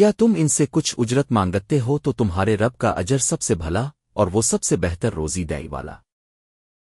کیا تم ان سے کچھ اجرت مانگتے ہو تو تمہارے رب کا اجر سب سے بھلا اور وہ سب سے بہتر روزی دائی والا۔